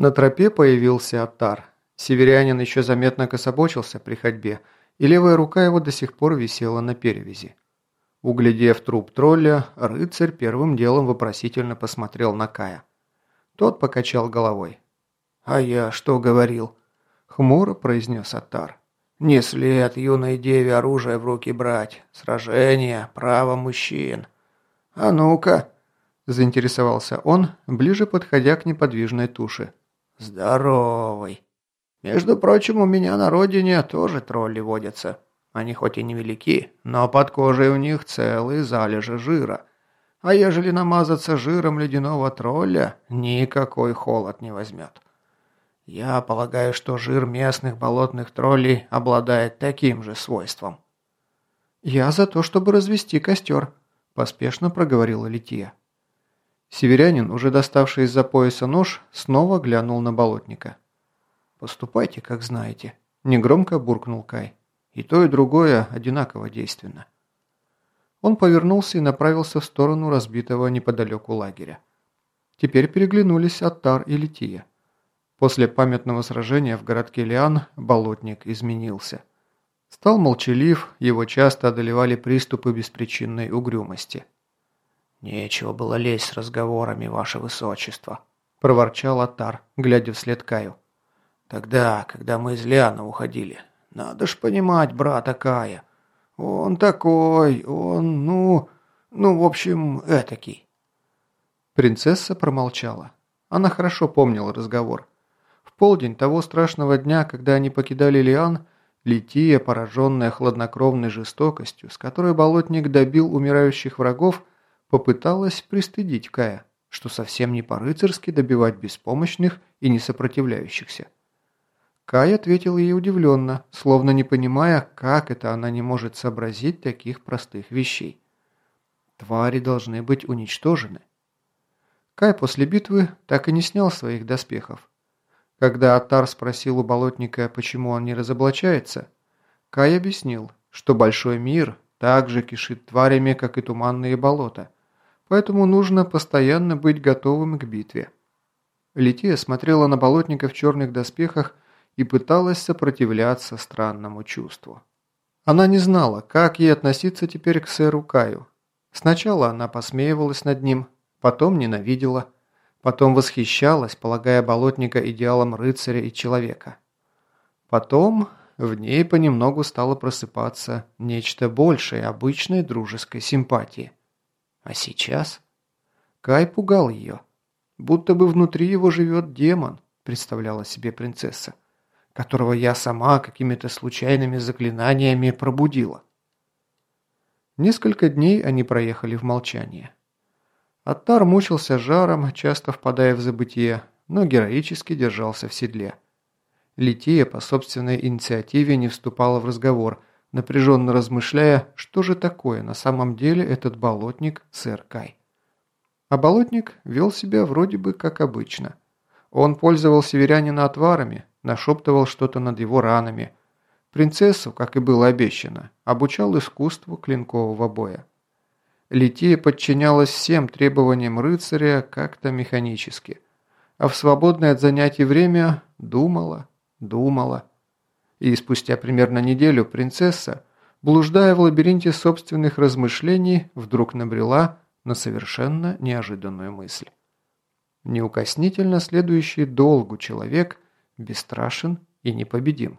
На тропе появился Аттар. Северянин еще заметно кособочился при ходьбе, и левая рука его до сих пор висела на перевязи. Углядев труп тролля, рыцарь первым делом вопросительно посмотрел на Кая. Тот покачал головой. «А я что говорил?» — хмуро произнес Аттар. «Не след юной деве оружие в руки брать. Сражение, право мужчин. А ну-ка!» — заинтересовался он, ближе подходя к неподвижной туше. «Здоровый. Между прочим, у меня на родине тоже тролли водятся. Они хоть и невелики, но под кожей у них целые залежи жира. А ежели намазаться жиром ледяного тролля, никакой холод не возьмет. Я полагаю, что жир местных болотных троллей обладает таким же свойством. «Я за то, чтобы развести костер», – поспешно проговорила Лития. Северянин, уже доставший из-за пояса нож, снова глянул на болотника. «Поступайте, как знаете», – негромко буркнул Кай. «И то, и другое одинаково действенно». Он повернулся и направился в сторону разбитого неподалеку лагеря. Теперь переглянулись Аттар и Лития. После памятного сражения в городке Лиан болотник изменился. Стал молчалив, его часто одолевали приступы беспричинной угрюмости. «Нечего было лезть с разговорами, ваше высочество», – проворчал Атар, глядя вслед Каю. «Тогда, когда мы из Лиана уходили. Надо ж понимать брата Кая. Он такой, он, ну, ну, в общем, этакий». Принцесса промолчала. Она хорошо помнила разговор. В полдень того страшного дня, когда они покидали Лиан, Лития, пораженная хладнокровной жестокостью, с которой болотник добил умирающих врагов, попыталась пристыдить Кая, что совсем не по-рыцарски добивать беспомощных и не сопротивляющихся. Кай ответил ей удивленно, словно не понимая, как это она не может сообразить таких простых вещей. Твари должны быть уничтожены. Кай после битвы так и не снял своих доспехов. Когда Атар спросил у болотника, почему он не разоблачается, Кай объяснил, что большой мир так же кишит тварями, как и туманные болота – поэтому нужно постоянно быть готовым к битве. Лития смотрела на болотника в черных доспехах и пыталась сопротивляться странному чувству. Она не знала, как ей относиться теперь к сэру Каю. Сначала она посмеивалась над ним, потом ненавидела, потом восхищалась, полагая болотника идеалом рыцаря и человека. Потом в ней понемногу стало просыпаться нечто большее обычной дружеской симпатии. А сейчас? Кай пугал ее. Будто бы внутри его живет демон, представляла себе принцесса, которого я сама какими-то случайными заклинаниями пробудила. Несколько дней они проехали в молчании. Аттар мучился жаром, часто впадая в забытие, но героически держался в седле. Лития по собственной инициативе не вступала в разговор – напряженно размышляя, что же такое на самом деле этот болотник сэр Кай. А болотник вел себя вроде бы как обычно. Он пользовал северянина отварами, нашептывал что-то над его ранами. Принцессу, как и было обещано, обучал искусству клинкового боя. Лития подчинялась всем требованиям рыцаря как-то механически, а в свободное от занятий время думала, думала и спустя примерно неделю принцесса, блуждая в лабиринте собственных размышлений, вдруг набрела на совершенно неожиданную мысль. Неукоснительно следующий долгу человек бесстрашен и непобедим.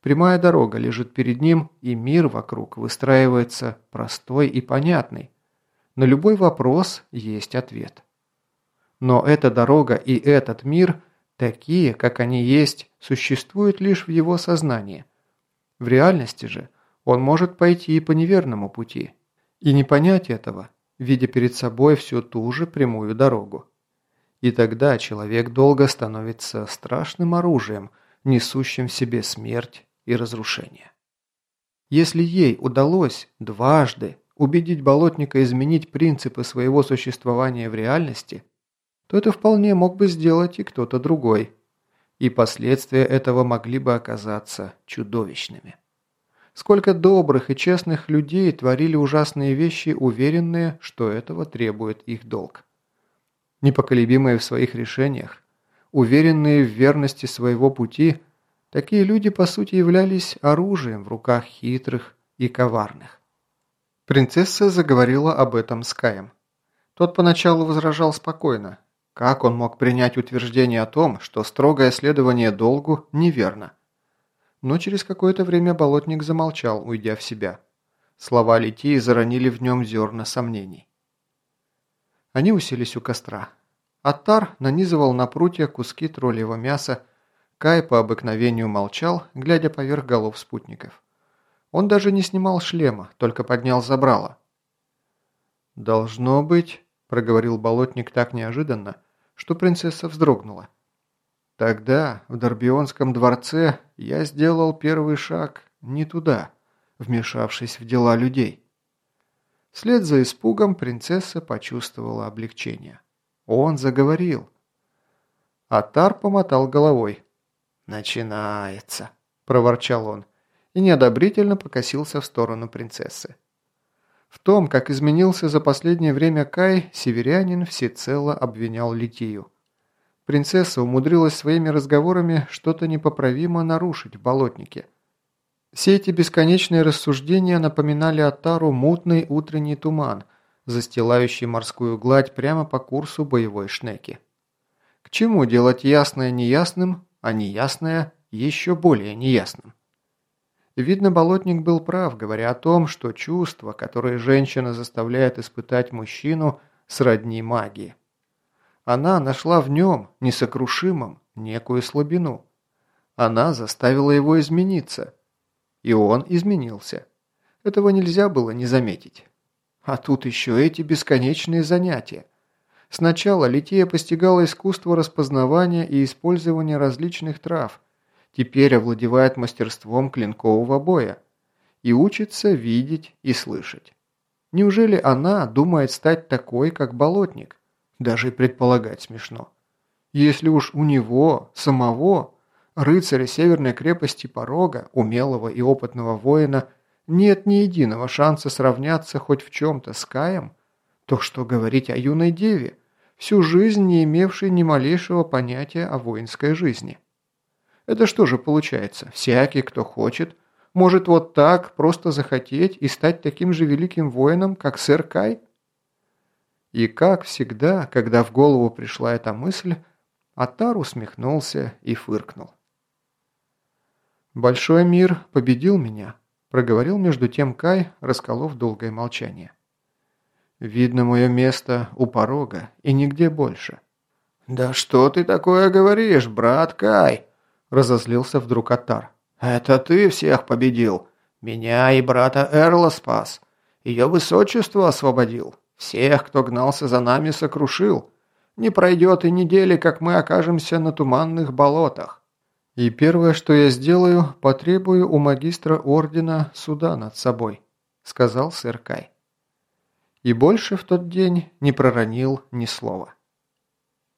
Прямая дорога лежит перед ним, и мир вокруг выстраивается простой и понятный. На любой вопрос есть ответ. Но эта дорога и этот мир – Такие, как они есть, существуют лишь в его сознании. В реальности же он может пойти и по неверному пути. И не понять этого, видя перед собой всю ту же прямую дорогу. И тогда человек долго становится страшным оружием, несущим в себе смерть и разрушение. Если ей удалось дважды убедить болотника изменить принципы своего существования в реальности – то это вполне мог бы сделать и кто-то другой. И последствия этого могли бы оказаться чудовищными. Сколько добрых и честных людей творили ужасные вещи, уверенные, что этого требует их долг. Непоколебимые в своих решениях, уверенные в верности своего пути, такие люди по сути являлись оружием в руках хитрых и коварных. Принцесса заговорила об этом с Каем. Тот поначалу возражал спокойно. Как он мог принять утверждение о том, что строгое следование долгу неверно? Но через какое-то время болотник замолчал, уйдя в себя. Слова Литии заронили в нем зерна сомнений. Они уселись у костра. Аттар нанизывал на прутья куски троллевого мяса, Кай по обыкновению молчал, глядя поверх голов спутников. Он даже не снимал шлема, только поднял забрало. «Должно быть», – проговорил болотник так неожиданно, что принцесса вздрогнула. «Тогда, в Дорбионском дворце, я сделал первый шаг не туда, вмешавшись в дела людей». Вслед за испугом принцесса почувствовала облегчение. Он заговорил. Атар помотал головой. «Начинается», – проворчал он, и неодобрительно покосился в сторону принцессы. В том, как изменился за последнее время Кай, северянин всецело обвинял Литию. Принцесса умудрилась своими разговорами что-то непоправимо нарушить в болотнике. Все эти бесконечные рассуждения напоминали Атару мутный утренний туман, застилающий морскую гладь прямо по курсу боевой шнеки. К чему делать ясное неясным, а неясное еще более неясным? Видно, болотник был прав, говоря о том, что чувства, которые женщина заставляет испытать мужчину, сродни магии. Она нашла в нем, несокрушимом, некую слабину. Она заставила его измениться. И он изменился. Этого нельзя было не заметить. А тут еще эти бесконечные занятия. Сначала Лития постигала искусство распознавания и использования различных трав, теперь овладевает мастерством клинкового боя и учится видеть и слышать. Неужели она думает стать такой, как болотник? Даже и предполагать смешно. Если уж у него, самого, рыцаря северной крепости Порога, умелого и опытного воина, нет ни единого шанса сравняться хоть в чем-то с Каем, то что говорить о юной деве, всю жизнь не имевшей ни малейшего понятия о воинской жизни? Это что же получается? Всякий, кто хочет, может вот так просто захотеть и стать таким же великим воином, как сэр Кай? И как всегда, когда в голову пришла эта мысль, Атар усмехнулся и фыркнул. «Большой мир победил меня», – проговорил между тем Кай, расколов долгое молчание. «Видно мое место у порога и нигде больше». «Да что ты такое говоришь, брат Кай?» Разозлился вдруг Атар. «Это ты всех победил. Меня и брата Эрла спас. Ее высочество освободил. Всех, кто гнался за нами, сокрушил. Не пройдет и недели, как мы окажемся на туманных болотах. И первое, что я сделаю, потребую у магистра ордена суда над собой», — сказал сэр Кай. И больше в тот день не проронил ни слова.